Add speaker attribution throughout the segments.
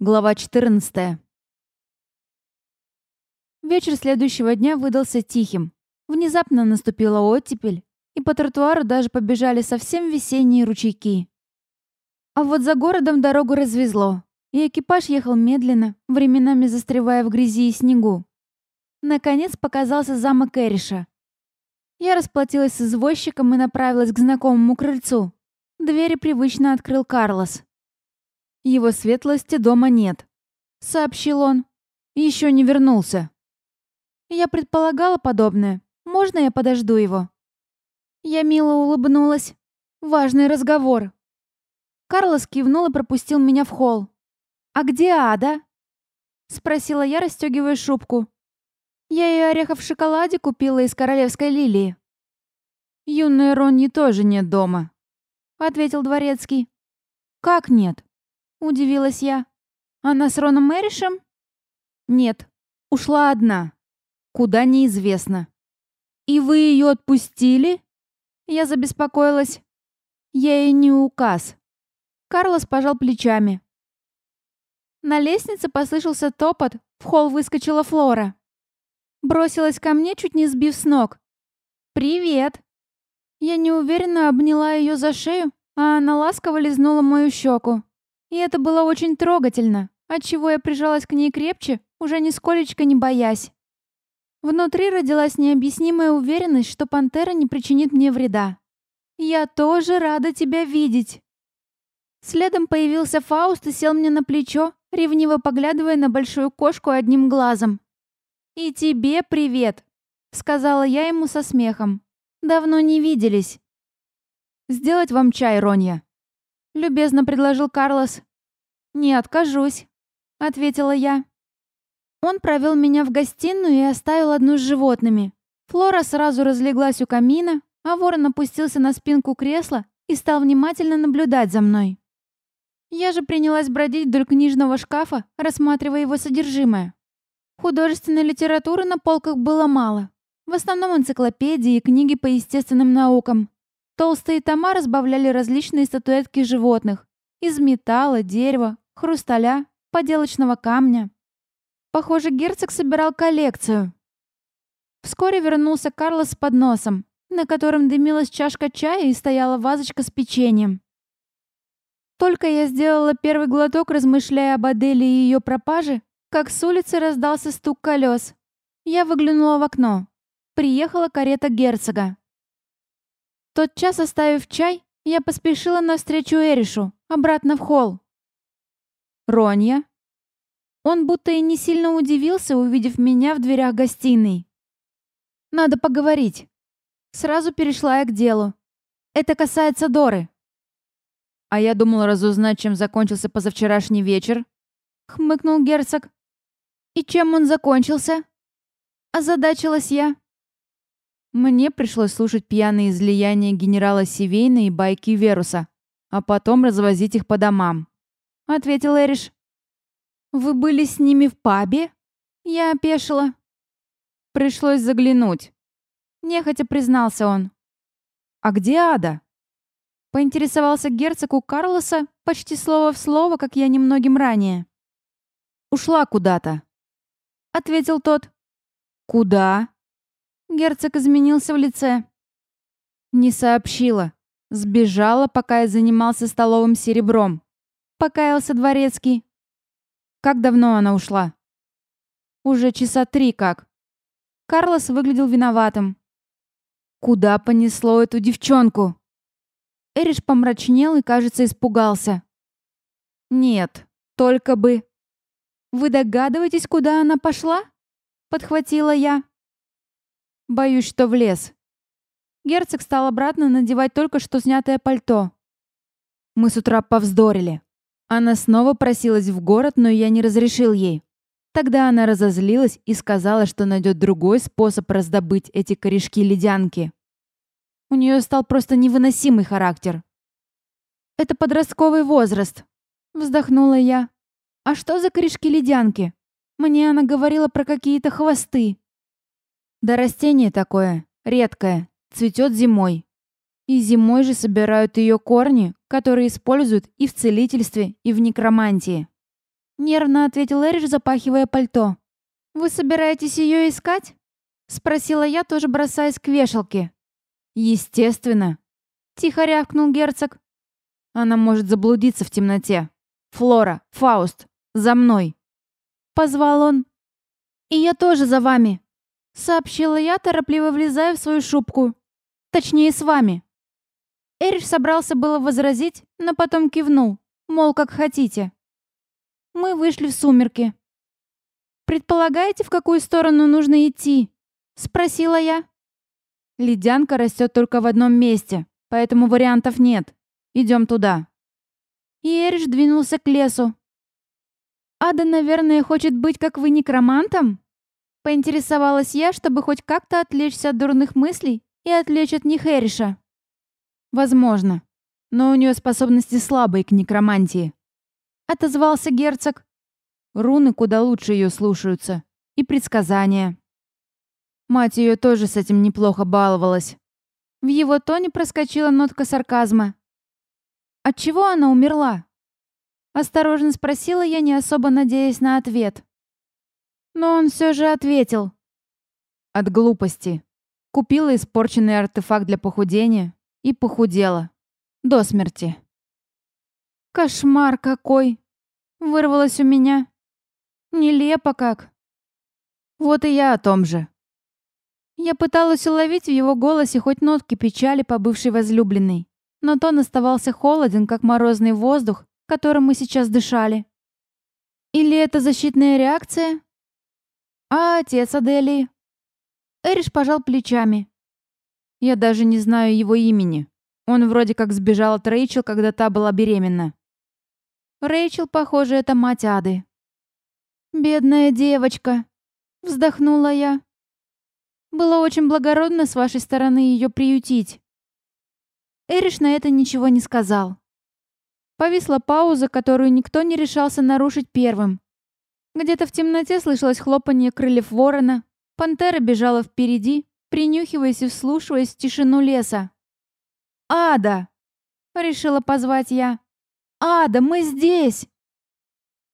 Speaker 1: Глава 14. Вечер следующего дня выдался тихим. Внезапно наступила оттепель, и по тротуару даже побежали совсем весенние ручейки. А вот за городом дорогу развезло, и экипаж ехал медленно, временами застревая в грязи и снегу. Наконец показался замок Эриша. Я расплатилась с извозчиком и направилась к знакомому крыльцу. Двери привычно открыл Карлос. «Его светлости дома нет», — сообщил он. «Еще не вернулся». Я предполагала подобное. Можно я подожду его? Я мило улыбнулась. Важный разговор. Карлос кивнул и пропустил меня в холл. «А где Ада?» Спросила я, расстегивая шубку. Я ей орехов в шоколаде купила из королевской лилии. «Юной Ронни тоже нет дома», — ответил дворецкий. «Как нет?» — удивилась я. «Она с Роном Мэришем?» «Нет, ушла одна. Куда неизвестно». «И вы ее отпустили?» Я забеспокоилась. Я ей не указ. Карлос пожал плечами. На лестнице послышался топот, в холл выскочила Флора. Бросилась ко мне, чуть не сбив с ног. «Привет!» Я неуверенно обняла ее за шею, а она ласково лизнула мою щеку. И это было очень трогательно, отчего я прижалась к ней крепче, уже нисколечко не боясь. Внутри родилась необъяснимая уверенность, что пантера не причинит мне вреда. «Я тоже рада тебя видеть!» Следом появился Фауст и сел мне на плечо, ревниво поглядывая на большую кошку одним глазом. «И тебе привет!» — сказала я ему со смехом. «Давно не виделись». «Сделать вам чай, Ронья?» — любезно предложил Карлос. «Не откажусь», — ответила я. Он провел меня в гостиную и оставил одну с животными. Флора сразу разлеглась у камина, а ворон опустился на спинку кресла и стал внимательно наблюдать за мной. Я же принялась бродить вдоль книжного шкафа, рассматривая его содержимое. Художественной литературы на полках было мало. В основном энциклопедии и книги по естественным наукам. Толстые тома разбавляли различные статуэтки животных. Из металла, дерева, хрусталя, поделочного камня. Похоже, герцог собирал коллекцию. Вскоре вернулся Карлос с подносом, на котором дымилась чашка чая и стояла вазочка с печеньем. Только я сделала первый глоток, размышляя об Аделе и ее пропаже, как с улицы раздался стук колес. Я выглянула в окно. Приехала карета герцога. Тот час, оставив чай, я поспешила навстречу Эришу, обратно в холл. «Ронья?» Он будто и не сильно удивился, увидев меня в дверях гостиной. «Надо поговорить». Сразу перешла я к делу. «Это касается Доры». «А я думал разузнать, чем закончился позавчерашний вечер», — хмыкнул герцог. «И чем он закончился?» Озадачилась я. Мне пришлось слушать пьяные излияния генерала Сивейна и байки Веруса, а потом развозить их по домам. Ответил Эриш. «Вы были с ними в пабе?» Я опешила. Пришлось заглянуть. Нехотя признался он. «А где Ада?» Поинтересовался герцог у Карлоса почти слово в слово, как я немногим ранее. «Ушла куда-то», — ответил тот. «Куда?» Герцог изменился в лице. «Не сообщила. Сбежала, пока я занимался столовым серебром», — покаялся дворецкий. «Как давно она ушла?» «Уже часа три как». Карлос выглядел виноватым. «Куда понесло эту девчонку?» Эриш помрачнел и, кажется, испугался. «Нет, только бы...» «Вы догадываетесь, куда она пошла?» Подхватила я. «Боюсь, что в лес». Герцог стал обратно надевать только что снятое пальто. Мы с утра повздорили. Она снова просилась в город, но я не разрешил ей. Тогда она разозлилась и сказала, что найдет другой способ раздобыть эти корешки-ледянки. У нее стал просто невыносимый характер. «Это подростковый возраст», — вздохнула я. «А что за корешки-ледянки? Мне она говорила про какие-то хвосты». «Да растение такое, редкое, цветет зимой. И зимой же собирают ее корни, которые используют и в целительстве, и в некромантии. Нервно ответил Эриш, запахивая пальто. «Вы собираетесь ее искать?» Спросила я, тоже бросаясь к вешалке. «Естественно!» Тихо рявкнул герцог. «Она может заблудиться в темноте. Флора, Фауст, за мной!» Позвал он. «И я тоже за вами!» Сообщила я, торопливо влезая в свою шубку. Точнее, с вами. Эриш собрался было возразить, но потом кивнул, мол, как хотите. Мы вышли в сумерки. «Предполагаете, в какую сторону нужно идти?» — спросила я. «Ледянка растет только в одном месте, поэтому вариантов нет. Идем туда». И Эриш двинулся к лесу. «Ада, наверное, хочет быть, как вы, некромантом?» Поинтересовалась я, чтобы хоть как-то отвлечься от дурных мыслей и отвлечь от них Эриша. Возможно. Но у нее способности слабые к некромантии. Отозвался герцог. Руны куда лучше ее слушаются. И предсказания. Мать ее тоже с этим неплохо баловалась. В его тоне проскочила нотка сарказма. От чего она умерла? Осторожно спросила я, не особо надеясь на ответ. Но он все же ответил. От глупости. Купила испорченный артефакт для похудения и похудела. До смерти. Кошмар какой! Вырвалось у меня. Нелепо как. Вот и я о том же. Я пыталась уловить в его голосе хоть нотки печали по бывшей возлюбленной, но тон оставался холоден, как морозный воздух, которым мы сейчас дышали. Или это защитная реакция? «А отец Аделии?» Эриш пожал плечами. «Я даже не знаю его имени. Он вроде как сбежал от Рэйчел, когда та была беременна». Рэйчел, похоже, это мать Ады. «Бедная девочка», — вздохнула я. «Было очень благородно с вашей стороны ее приютить». Эриш на это ничего не сказал. Повисла пауза, которую никто не решался нарушить первым. Где-то в темноте слышалось хлопанье крыльев ворона. Пантера бежала впереди, принюхиваясь и вслушиваясь в тишину леса. «Ада!» — решила позвать я. «Ада, мы здесь!»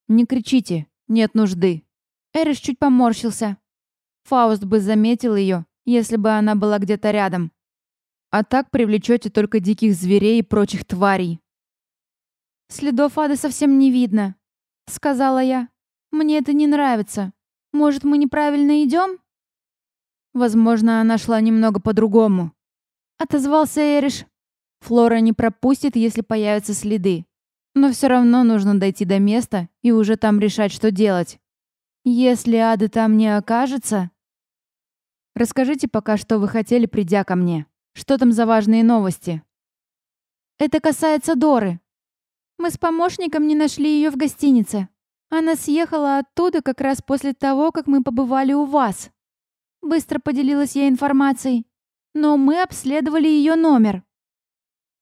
Speaker 1: «Не кричите, нет нужды». Эриш чуть поморщился. Фауст бы заметил ее, если бы она была где-то рядом. А так привлечете только диких зверей и прочих тварей. «Следов ады совсем не видно», — сказала я. Мне это не нравится. Может, мы неправильно идем? Возможно, она шла немного по-другому. Отозвался Эриш. Флора не пропустит, если появятся следы. Но все равно нужно дойти до места и уже там решать, что делать. Если Ады там не окажется... Расскажите пока, что вы хотели, придя ко мне. Что там за важные новости? Это касается Доры. Мы с помощником не нашли ее в гостинице. Она съехала оттуда как раз после того, как мы побывали у вас. Быстро поделилась я информацией. Но мы обследовали ее номер.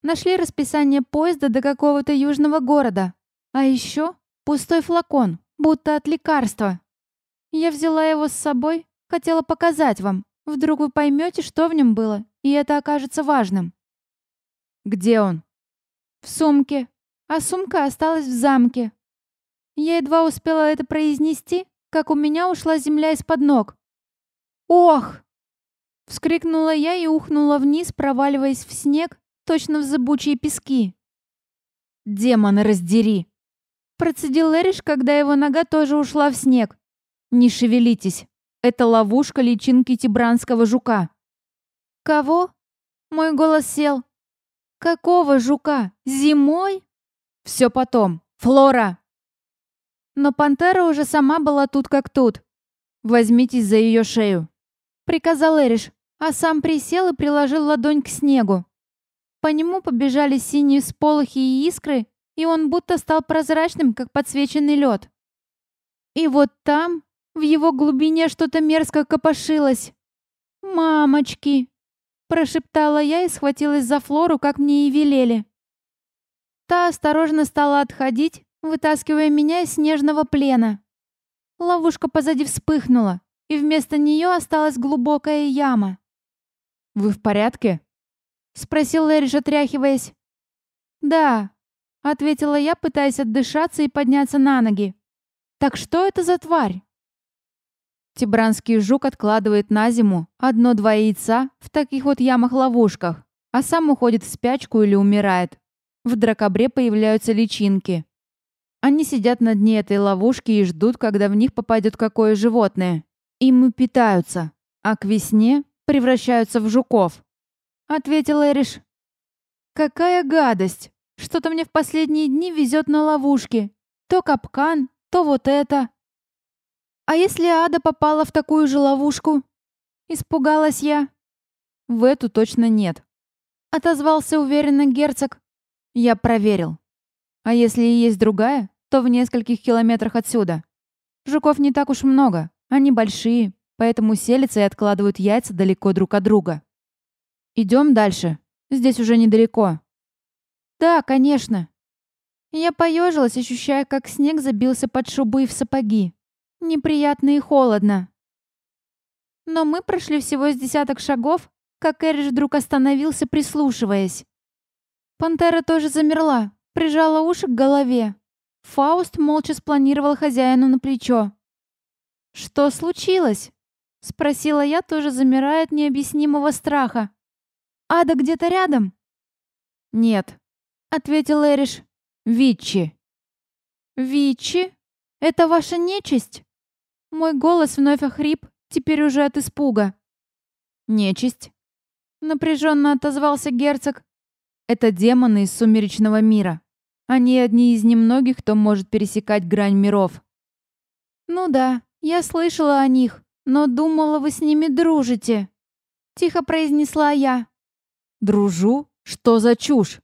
Speaker 1: Нашли расписание поезда до какого-то южного города. А еще пустой флакон, будто от лекарства. Я взяла его с собой, хотела показать вам. Вдруг вы поймете, что в нем было, и это окажется важным. Где он? В сумке. А сумка осталась в замке. Я едва успела это произнести, как у меня ушла земля из-под ног. «Ох!» Вскрикнула я и ухнула вниз, проваливаясь в снег, точно в зыбучие пески. «Демона раздери!» Процедил Эриш, когда его нога тоже ушла в снег. «Не шевелитесь. Это ловушка личинки тибранского жука». «Кого?» Мой голос сел. «Какого жука? Зимой?» «Все потом. Флора!» Но пантера уже сама была тут как тут. «Возьмитесь за ее шею», — приказал Эриш, а сам присел и приложил ладонь к снегу. По нему побежали синие сполохи и искры, и он будто стал прозрачным, как подсвеченный лед. И вот там, в его глубине, что-то мерзко копошилось. «Мамочки!» — прошептала я и схватилась за Флору, как мне и велели. Та осторожно стала отходить, вытаскивая меня из снежного плена. Ловушка позади вспыхнула, и вместо нее осталась глубокая яма. «Вы в порядке?» — спросил Эриш, отряхиваясь. «Да», — ответила я, пытаясь отдышаться и подняться на ноги. Так что это за тварь? Тибранский жук откладывает на зиму одно-два яйца в таких вот ямах-ловушках, а сам уходит в спячку или умирает. В дракобре появляются личинки. Они сидят на дне этой ловушки и ждут, когда в них попадет какое животное. Им и питаются, а к весне превращаются в жуков. Ответил Эриш. Какая гадость! Что-то мне в последние дни везет на ловушки. То капкан, то вот это. А если Ада попала в такую же ловушку? Испугалась я. В эту точно нет. Отозвался уверенно герцог. Я проверил. А если и есть другая, то в нескольких километрах отсюда. Жуков не так уж много. Они большие, поэтому селятся и откладывают яйца далеко друг от друга. Идем дальше. Здесь уже недалеко. Да, конечно. Я поежилась, ощущая, как снег забился под шубу и в сапоги. Неприятно и холодно. Но мы прошли всего с десяток шагов, как Эриш вдруг остановился, прислушиваясь. Пантера тоже замерла, прижала уши к голове. Фауст молча спланировал хозяину на плечо. «Что случилось?» — спросила я, тоже замирая от необъяснимого страха. Ада где-то рядом?» «Нет», — ответил Эриш. «Вичи». «Вичи? Это ваша нечисть?» Мой голос вновь охрип, теперь уже от испуга. «Нечисть», — напряженно отозвался герцог. «Это демоны из сумеречного мира. Они одни из немногих, кто может пересекать грань миров». «Ну да, я слышала о них, но думала, вы с ними дружите», — тихо произнесла я. «Дружу? Что за чушь?»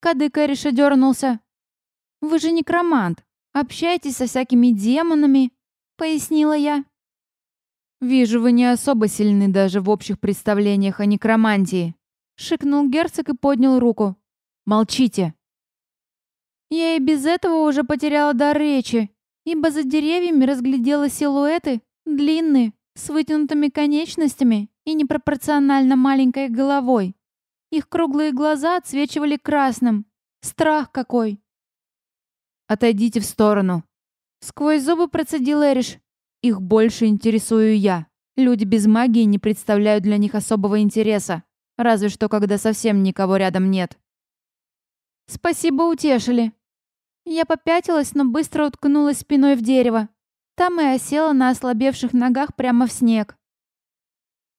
Speaker 1: Кадык Эриша дернулся. «Вы же некромант. Общаетесь со всякими демонами», — пояснила я. «Вижу, вы не особо сильны даже в общих представлениях о некромантии», — шикнул герцог и поднял руку. «Молчите». Я и без этого уже потеряла дар речи, ибо за деревьями разглядела силуэты, длинные, с вытянутыми конечностями и непропорционально маленькой головой. Их круглые глаза отсвечивали красным. Страх какой! «Отойдите в сторону!» Сквозь зубы процедил Эриш. «Их больше интересую я. Люди без магии не представляют для них особого интереса. Разве что, когда совсем никого рядом нет». «Спасибо, утешили». Я попятилась, но быстро уткнулась спиной в дерево. Там и осела на ослабевших ногах прямо в снег.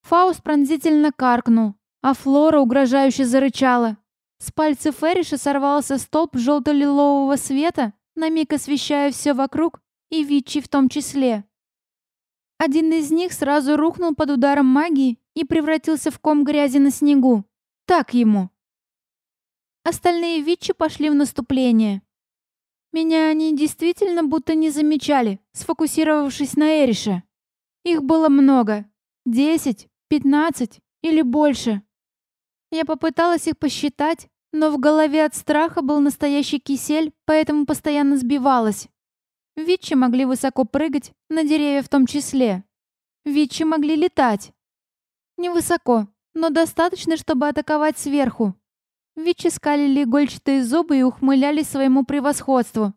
Speaker 1: Фауст пронзительно каркнул, а Флора угрожающе зарычала. С пальцев Эриша сорвался столб желто-лилового света, на миг освещая все вокруг, и Вичи в том числе. Один из них сразу рухнул под ударом магии и превратился в ком грязи на снегу. Так ему. Остальные Вичи пошли в наступление. Меня они действительно будто не замечали, сфокусировавшись на Эрише. Их было много. Десять, пятнадцать или больше. Я попыталась их посчитать, но в голове от страха был настоящий кисель, поэтому постоянно сбивалась. Витчи могли высоко прыгать, на деревья в том числе. Витчи могли летать. Невысоко, но достаточно, чтобы атаковать сверху. Витчи скалили игольчатые зубы и ухмылялись своему превосходству.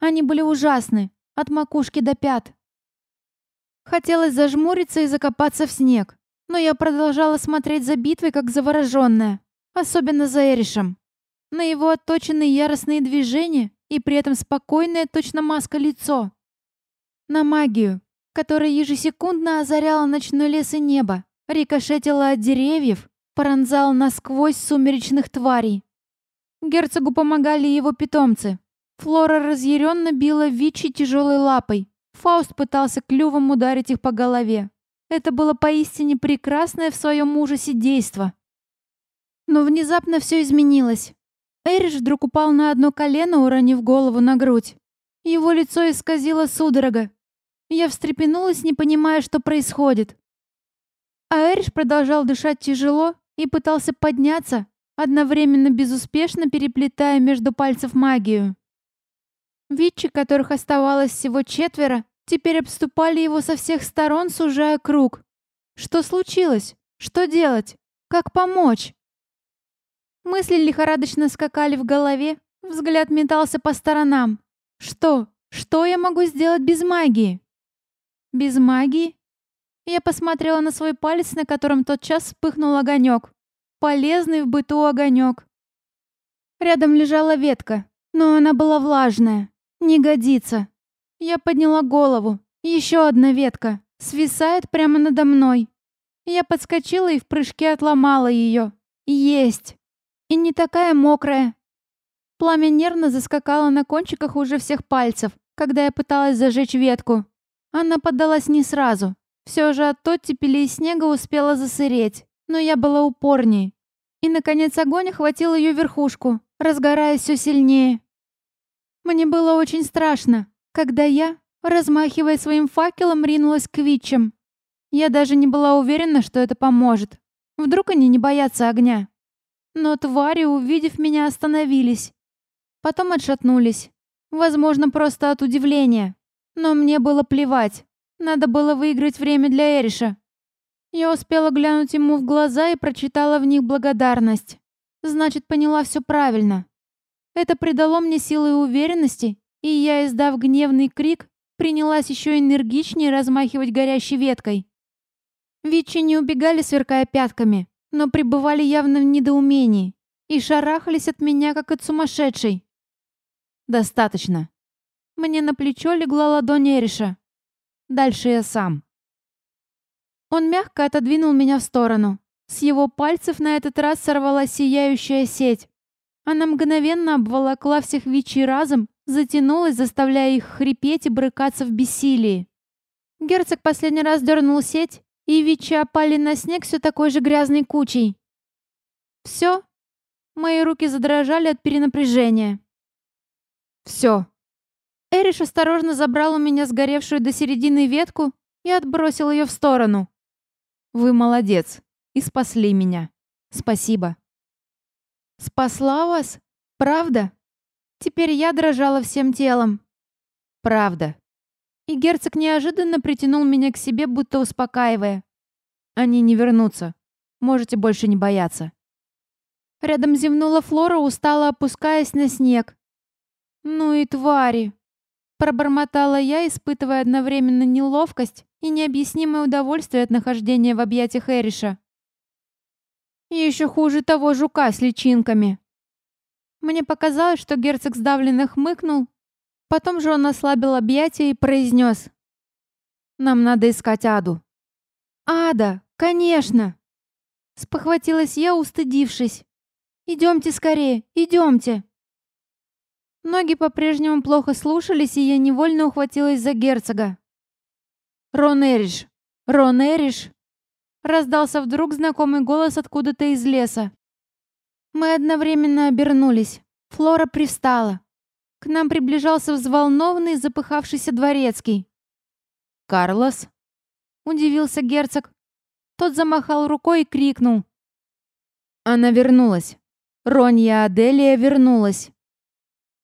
Speaker 1: Они были ужасны, от макушки до пят. Хотелось зажмуриться и закопаться в снег. Но я продолжала смотреть за битвой, как завороженная. Особенно за Эришем. На его отточенные яростные движения и при этом спокойное, точно маска лицо. На магию, которая ежесекундно озаряла ночной лес и небо, рикошетила от деревьев, пронзала насквозь сумеречных тварей. Герцогу помогали его питомцы. Флора разъяренно била Вичи тяжелой лапой. Фауст пытался клювом ударить их по голове. Это было поистине прекрасное в своем ужасе действо. Но внезапно все изменилось. Эриш вдруг упал на одно колено, уронив голову на грудь. Его лицо исказило судорога. Я встрепенулась, не понимая, что происходит. А Эриш продолжал дышать тяжело и пытался подняться, одновременно безуспешно переплетая между пальцев магию. Витчи, которых оставалось всего четверо, теперь обступали его со всех сторон, сужая круг. Что случилось? Что делать? Как помочь? Мысли лихорадочно скакали в голове, взгляд метался по сторонам. Что? Что я могу сделать без магии? Без магии? Я посмотрела на свой палец, на котором тот час вспыхнул огонек. Полезный в быту огонек. Рядом лежала ветка, но она была влажная. Не годится. Я подняла голову. Еще одна ветка. Свисает прямо надо мной. Я подскочила и в прыжке отломала ее. Есть. И не такая мокрая. Пламя нервно заскакало на кончиках уже всех пальцев, когда я пыталась зажечь ветку. Она поддалась не сразу. Все же от оттепели и снега успела засыреть. Но я была упорнее. И, наконец, огонь охватил ее верхушку, разгораясь все сильнее. Мне было очень страшно, когда я, размахивая своим факелом, ринулась к витчам. Я даже не была уверена, что это поможет. Вдруг они не боятся огня. Но твари, увидев меня, остановились. Потом отшатнулись. Возможно, просто от удивления. Но мне было плевать. Надо было выиграть время для Эриша. Я успела глянуть ему в глаза и прочитала в них благодарность. Значит, поняла все правильно. Это придало мне силы и уверенности, и я, издав гневный крик, принялась еще энергичнее размахивать горящей веткой. Вичи не убегали, сверкая пятками, но пребывали явно в недоумении и шарахались от меня, как от сумасшедшей. «Достаточно». Мне на плечо легла ладонь Эриша. Дальше я сам. Он мягко отодвинул меня в сторону. С его пальцев на этот раз сорвалась сияющая сеть. Она мгновенно обволокла всех Вичи разом, затянулась, заставляя их хрипеть и брыкаться в бессилии. Герцог последний раз дернул сеть, и Вичи опали на снег все такой же грязной кучей. «Все?» Мои руки задрожали от перенапряжения. «Все». Эриш осторожно забрал у меня сгоревшую до середины ветку и отбросил ее в сторону. «Вы молодец и спасли меня. Спасибо». «Спасла вас? Правда?» Теперь я дрожала всем телом. «Правда». И герцог неожиданно притянул меня к себе, будто успокаивая. «Они не вернутся. Можете больше не бояться». Рядом зевнула Флора, устало опускаясь на снег. «Ну и твари!» Пробормотала я, испытывая одновременно неловкость и необъяснимое удовольствие от нахождения в объятиях Эриша. Еще хуже того жука с личинками. Мне показалось, что герцог сдавленно хмыкнул. Потом же он ослабил объятия и произнес. «Нам надо искать Аду». «Ада, конечно!» Спохватилась я, устыдившись. «Идемте скорее, идемте!» Ноги по-прежнему плохо слушались, и я невольно ухватилась за герцога. «Рон Эриш! Рон Эриш!» Раздался вдруг знакомый голос откуда-то из леса. Мы одновременно обернулись. Флора пристала. К нам приближался взволнованный, запыхавшийся дворецкий. «Карлос?» — удивился герцог. Тот замахал рукой и крикнул. «Она вернулась. Ронья Аделия вернулась».